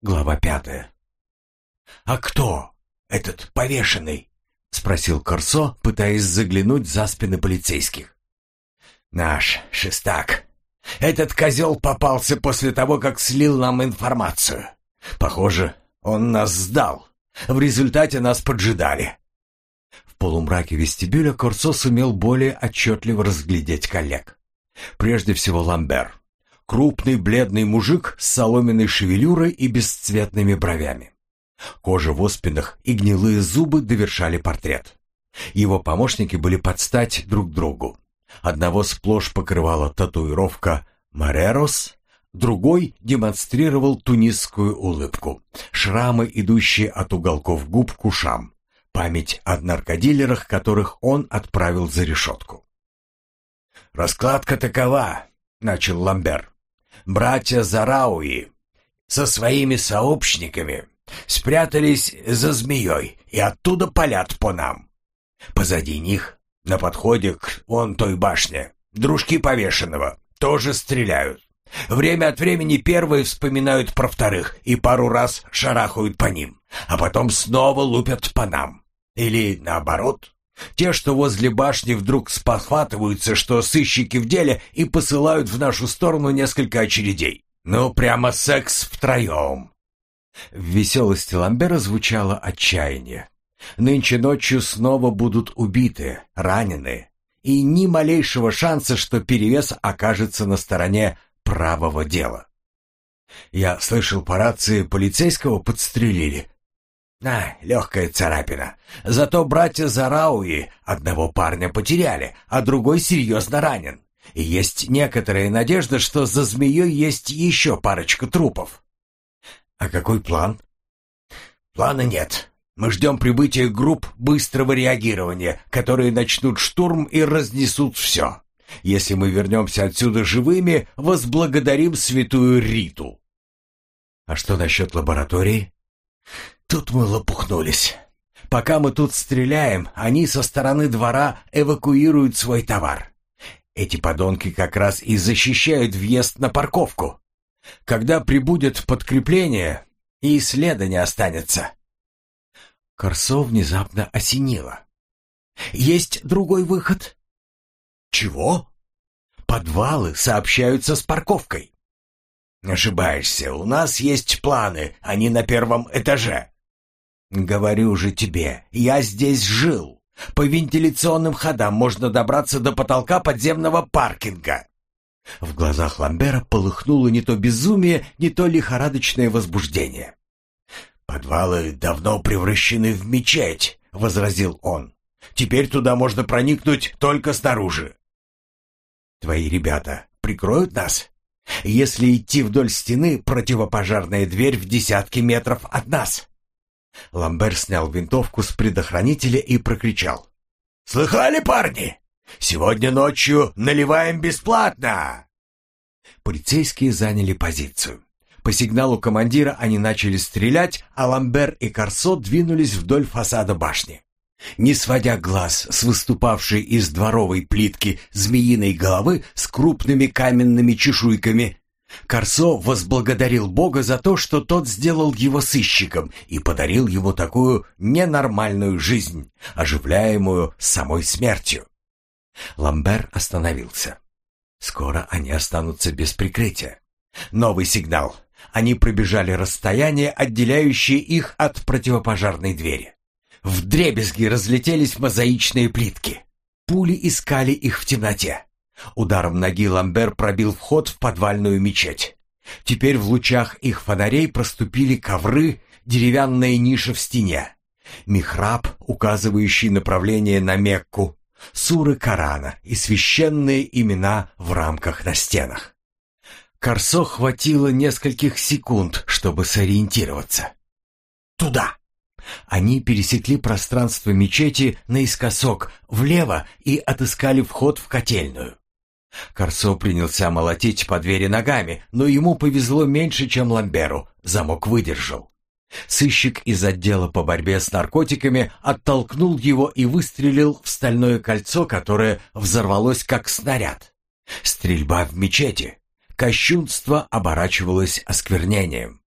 Глава пятая. «А кто этот повешенный?» — спросил Корсо, пытаясь заглянуть за спины полицейских. «Наш шестак. Этот козел попался после того, как слил нам информацию. Похоже, он нас сдал. В результате нас поджидали». В полумраке вестибюля Корсо сумел более отчетливо разглядеть коллег. Прежде всего Ламбер. Крупный бледный мужик с соломенной шевелюрой и бесцветными бровями. Кожа в оспинах и гнилые зубы довершали портрет. Его помощники были под стать друг другу. Одного сплошь покрывала татуировка «Марерос», другой демонстрировал тунисскую улыбку, шрамы, идущие от уголков губ к ушам, память о наркодилерах, которых он отправил за решетку. «Раскладка такова», — начал Ламбер братья Зарауи со своими сообщниками спрятались за змеей и оттуда палят по нам. Позади них, на подходе к вон той башне, дружки повешенного тоже стреляют. Время от времени первые вспоминают про вторых и пару раз шарахают по ним, а потом снова лупят по нам. Или наоборот. Те, что возле башни, вдруг спохватываются, что сыщики в деле, и посылают в нашу сторону несколько очередей. Ну, прямо секс втроем. В веселости Ламбера звучало отчаяние. Нынче ночью снова будут убиты, ранены, и ни малейшего шанса, что перевес окажется на стороне правого дела. Я слышал по рации, полицейского подстрелили. А, легкая царапина. Зато братья Зарауи одного парня потеряли, а другой серьезно ранен. И есть некоторая надежда, что за змеей есть еще парочка трупов. А какой план? Плана нет. Мы ждем прибытия групп быстрого реагирования, которые начнут штурм и разнесут все. Если мы вернемся отсюда живыми, возблагодарим святую Риту. А что насчет лаборатории? Тут мы лопухнулись. Пока мы тут стреляем, они со стороны двора эвакуируют свой товар. Эти подонки как раз и защищают въезд на парковку. Когда прибудет подкрепление, и следа не останется. Корсо внезапно осенило. Есть другой выход? Чего? Подвалы сообщаются с парковкой. Ошибаешься, у нас есть планы, они на первом этаже. «Говорю же тебе, я здесь жил. По вентиляционным ходам можно добраться до потолка подземного паркинга». В глазах Ламбера полыхнуло не то безумие, не то лихорадочное возбуждение. «Подвалы давно превращены в мечеть», — возразил он. «Теперь туда можно проникнуть только снаружи». «Твои ребята прикроют нас?» «Если идти вдоль стены, противопожарная дверь в десятки метров от нас». Ламбер снял винтовку с предохранителя и прокричал. «Слыхали, парни? Сегодня ночью наливаем бесплатно!» Полицейские заняли позицию. По сигналу командира они начали стрелять, а Ламбер и Корсо двинулись вдоль фасада башни. Не сводя глаз с выступавшей из дворовой плитки змеиной головы с крупными каменными чешуйками, Корсо возблагодарил Бога за то, что тот сделал его сыщиком и подарил ему такую ненормальную жизнь, оживляемую самой смертью. Ламбер остановился. Скоро они останутся без прикрытия. Новый сигнал. Они пробежали расстояние, отделяющее их от противопожарной двери. В дребезги разлетелись мозаичные плитки. Пули искали их в темноте. Ударом ноги Ламбер пробил вход в подвальную мечеть. Теперь в лучах их фонарей проступили ковры, деревянная ниша в стене, михраб, указывающий направление на Мекку, суры Корана и священные имена в рамках на стенах. Корсо хватило нескольких секунд, чтобы сориентироваться. «Туда!» Они пересекли пространство мечети наискосок, влево и отыскали вход в котельную. Корсо принялся молотить по двери ногами, но ему повезло меньше, чем Ламберу. Замок выдержал. Сыщик из отдела по борьбе с наркотиками оттолкнул его и выстрелил в стальное кольцо, которое взорвалось как снаряд. Стрельба в мечети. Кощунство оборачивалось осквернением.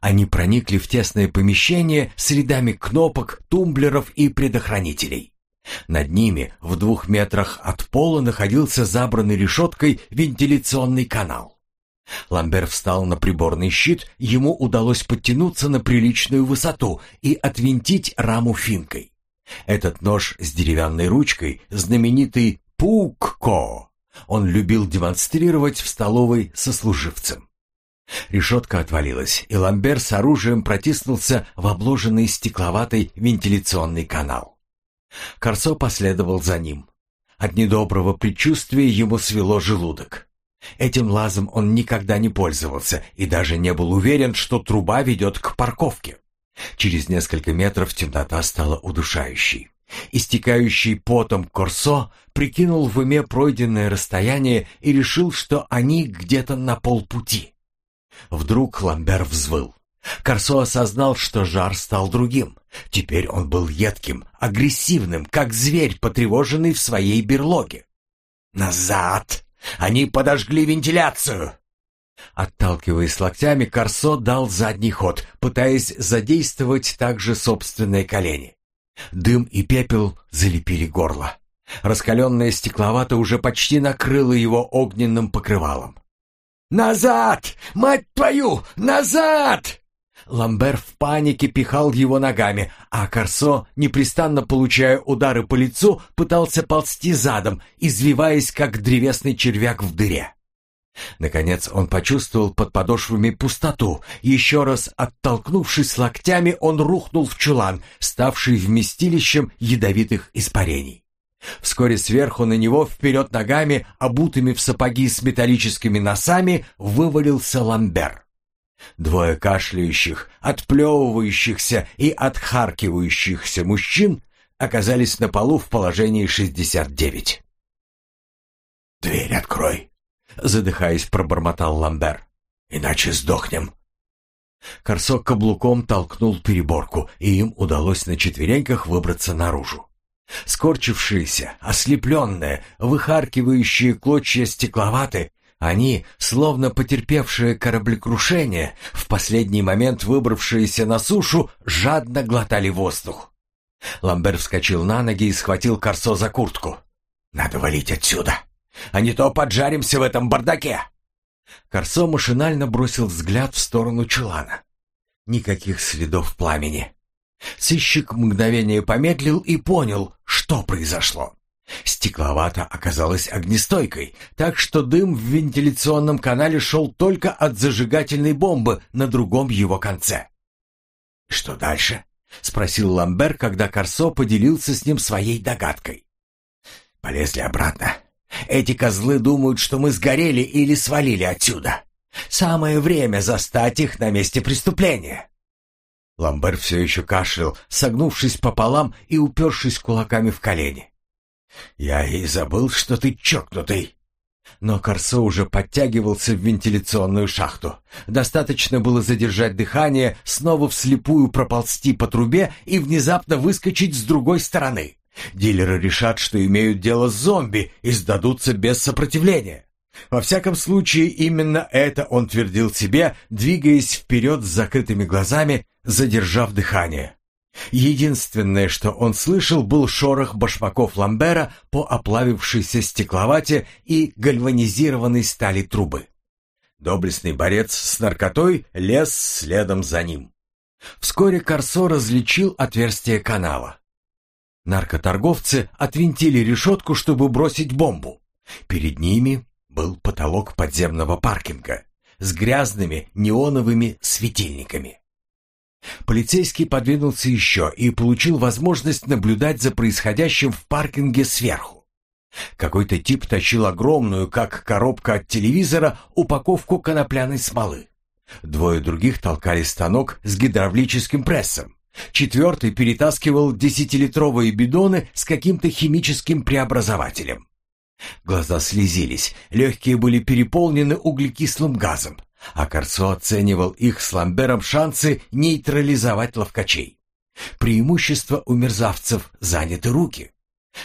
Они проникли в тесное помещение с рядами кнопок, тумблеров и предохранителей. Над ними, в двух метрах от пола, находился забранный решеткой вентиляционный канал. Ламбер встал на приборный щит, ему удалось подтянуться на приличную высоту и отвинтить раму финкой. Этот нож с деревянной ручкой, знаменитый Пукко, он любил демонстрировать в столовой сослуживцам. Решетка отвалилась, и Ламбер с оружием протиснулся в обложенный стекловатой вентиляционный канал. Корсо последовал за ним. От недоброго предчувствия ему свело желудок. Этим лазом он никогда не пользовался и даже не был уверен, что труба ведет к парковке. Через несколько метров темнота стала удушающей. Истекающий потом Корсо прикинул в уме пройденное расстояние и решил, что они где-то на полпути. Вдруг Ламбер взвыл. Корсо осознал, что жар стал другим. Теперь он был едким, агрессивным, как зверь, потревоженный в своей берлоге. «Назад! Они подожгли вентиляцию!» Отталкиваясь локтями, Корсо дал задний ход, пытаясь задействовать также собственные колени. Дым и пепел залепили горло. Раскаленная стекловата уже почти накрыла его огненным покрывалом. «Назад! Мать твою! Назад!» Ламбер в панике пихал его ногами, а Корсо, непрестанно получая удары по лицу, пытался ползти задом, извиваясь, как древесный червяк в дыре. Наконец он почувствовал под подошвами пустоту. Еще раз оттолкнувшись локтями, он рухнул в чулан, ставший вместилищем ядовитых испарений. Вскоре сверху на него, вперед ногами, обутыми в сапоги с металлическими носами, вывалился Ламбер. Двое кашляющих, отплевывающихся и отхаркивающихся мужчин оказались на полу в положении 69. «Дверь открой!» Задыхаясь, пробормотал Ламбер. «Иначе сдохнем». Корсок каблуком толкнул переборку, и им удалось на четвереньках выбраться наружу. Скорчившиеся, ослепленные, выхаркивающие клочья стекловаты, они, словно потерпевшие кораблекрушение, в последний момент выбравшиеся на сушу, жадно глотали воздух. Ламбер вскочил на ноги и схватил Корсо за куртку. «Надо валить отсюда!» А не то поджаримся в этом бардаке!» Корсо машинально бросил взгляд в сторону чулана. Никаких следов пламени. Сыщик мгновение помедлил и понял, что произошло. Стекловата оказалась огнестойкой, так что дым в вентиляционном канале шел только от зажигательной бомбы на другом его конце. «Что дальше?» — спросил Ламбер, когда Корсо поделился с ним своей догадкой. «Полезли обратно. Эти козлы думают, что мы сгорели или свалили отсюда. Самое время застать их на месте преступления. Ламбер все еще кашлял, согнувшись пополам и упершись кулаками в колени. «Я и забыл, что ты чокнутый». Но Корсо уже подтягивался в вентиляционную шахту. Достаточно было задержать дыхание, снова вслепую проползти по трубе и внезапно выскочить с другой стороны. Дилеры решат, что имеют дело с зомби и сдадутся без сопротивления. Во всяком случае, именно это он твердил себе, двигаясь вперед с закрытыми глазами, задержав дыхание. Единственное, что он слышал, был шорох башмаков Ламбера по оплавившейся стекловате и гальванизированной стали трубы. Доблестный борец с наркотой лез следом за ним. Вскоре Корсо различил отверстие канала. Наркоторговцы отвинтили решетку, чтобы бросить бомбу. Перед ними был потолок подземного паркинга с грязными неоновыми светильниками. Полицейский подвинулся еще и получил возможность наблюдать за происходящим в паркинге сверху. Какой-то тип тащил огромную, как коробка от телевизора, упаковку конопляной смолы. Двое других толкали станок с гидравлическим прессом. Четвертый перетаскивал десятилитровые бидоны с каким-то химическим преобразователем. Глаза слезились, легкие были переполнены углекислым газом, а Корцо оценивал их с Ламбером шансы нейтрализовать ловкачей. Преимущество у мерзавцев заняты руки.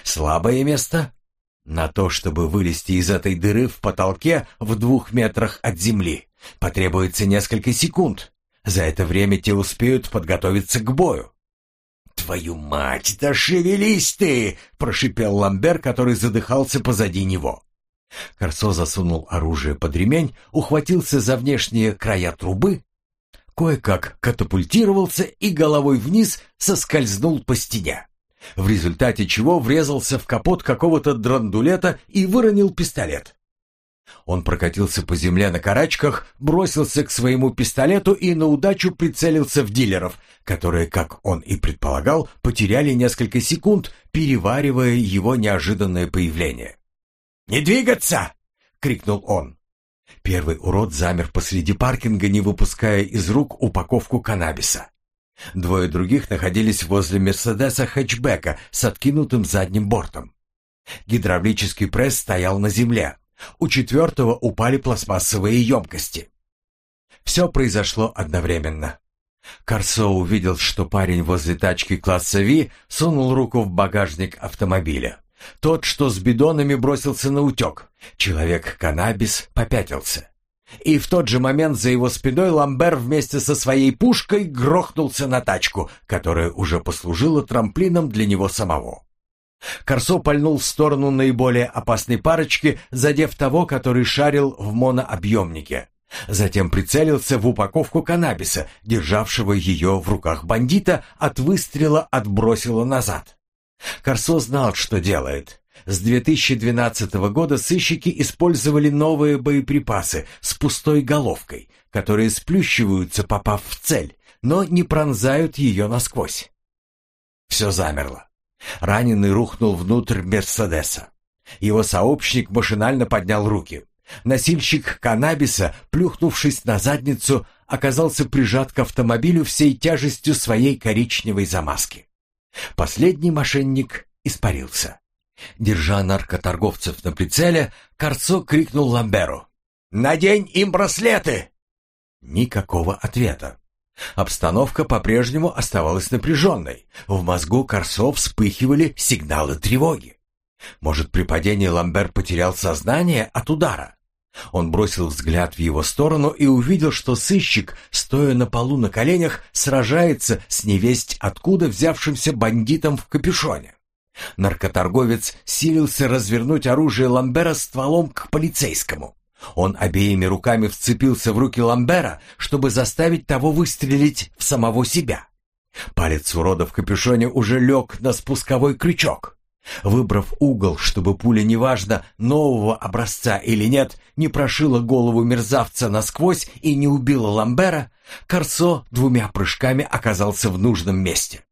Слабое место на то, чтобы вылезти из этой дыры в потолке в двух метрах от земли, потребуется несколько секунд, За это время те успеют подготовиться к бою. «Твою мать, да шевелись ты!» — прошипел Ламбер, который задыхался позади него. Корсо засунул оружие под ремень, ухватился за внешние края трубы, кое-как катапультировался и головой вниз соскользнул по стене, в результате чего врезался в капот какого-то драндулета и выронил пистолет. Он прокатился по земле на карачках, бросился к своему пистолету и на удачу прицелился в дилеров, которые, как он и предполагал, потеряли несколько секунд, переваривая его неожиданное появление. «Не двигаться!» — крикнул он. Первый урод замер посреди паркинга, не выпуская из рук упаковку каннабиса. Двое других находились возле Мерседеса хэтчбека с откинутым задним бортом. Гидравлический пресс стоял на земле. У четвертого упали пластмассовые емкости. Все произошло одновременно. Корсо увидел, что парень возле тачки класса Ви сунул руку в багажник автомобиля. Тот, что с бидонами бросился на утек. Человек-каннабис попятился. И в тот же момент за его спиной Ламбер вместе со своей пушкой грохнулся на тачку, которая уже послужила трамплином для него самого. Корсо пальнул в сторону наиболее опасной парочки, задев того, который шарил в монообъемнике. Затем прицелился в упаковку каннабиса, державшего ее в руках бандита, от выстрела отбросило назад. Корсо знал, что делает. С 2012 года сыщики использовали новые боеприпасы с пустой головкой, которые сплющиваются, попав в цель, но не пронзают ее насквозь. Все замерло. Раненый рухнул внутрь Мерседеса. Его сообщник машинально поднял руки. Носильщик каннабиса, плюхнувшись на задницу, оказался прижат к автомобилю всей тяжестью своей коричневой замазки. Последний мошенник испарился. Держа наркоторговцев на прицеле, Корцо крикнул Ламберу. «Надень им браслеты!» Никакого ответа. Обстановка по-прежнему оставалась напряженной. В мозгу Корсо вспыхивали сигналы тревоги. Может, при падении Ламбер потерял сознание от удара? Он бросил взгляд в его сторону и увидел, что сыщик, стоя на полу на коленях, сражается с невесть откуда взявшимся бандитом в капюшоне. Наркоторговец силился развернуть оружие Ламбера стволом к полицейскому. Он обеими руками вцепился в руки Ламбера, чтобы заставить того выстрелить в самого себя. Палец урода в капюшоне уже лег на спусковой крючок. Выбрав угол, чтобы пуля неважно, нового образца или нет, не прошила голову мерзавца насквозь и не убила Ламбера, Корсо двумя прыжками оказался в нужном месте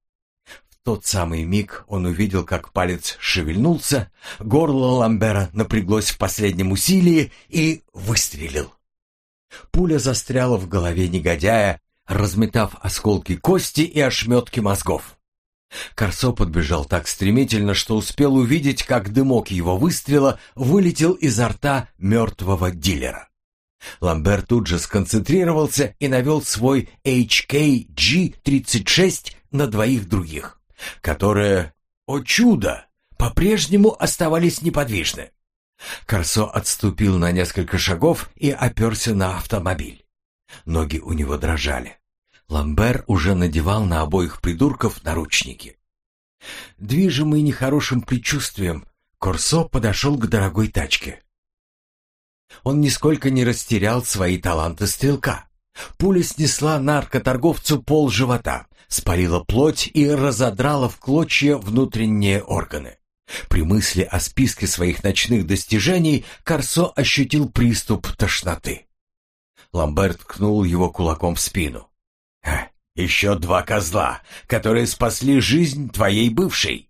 тот самый миг он увидел, как палец шевельнулся, горло Ламбера напряглось в последнем усилии и выстрелил. Пуля застряла в голове негодяя, разметав осколки кости и ошметки мозгов. Корсо подбежал так стремительно, что успел увидеть, как дымок его выстрела вылетел изо рта мертвого дилера. Ламбер тут же сконцентрировался и навел свой HKG-36 на двоих других которые, о чудо, по-прежнему оставались неподвижны. Корсо отступил на несколько шагов и оперся на автомобиль. Ноги у него дрожали. Ламбер уже надевал на обоих придурков наручники. Движимый нехорошим предчувствием, Корсо подошел к дорогой тачке. Он нисколько не растерял свои таланты стрелка. Пуля снесла наркоторговцу пол живота, спалила плоть и разодрала в клочья внутренние органы. При мысли о списке своих ночных достижений Корсо ощутил приступ тошноты. Ламберт ткнул его кулаком в спину. «Еще два козла, которые спасли жизнь твоей бывшей!»